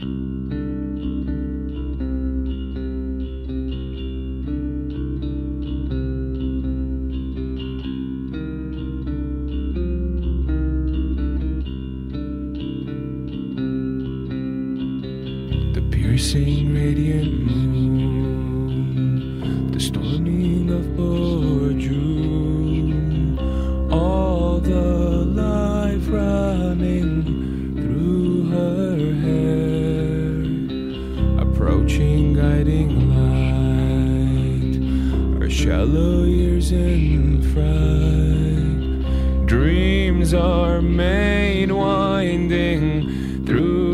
The piercing radiant moon, the storming of all the life running shallow years in fright, dreams are made winding through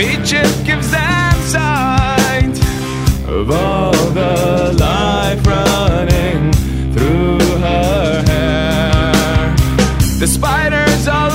Beaches gives them sight of all the life running through her hair. The spiders all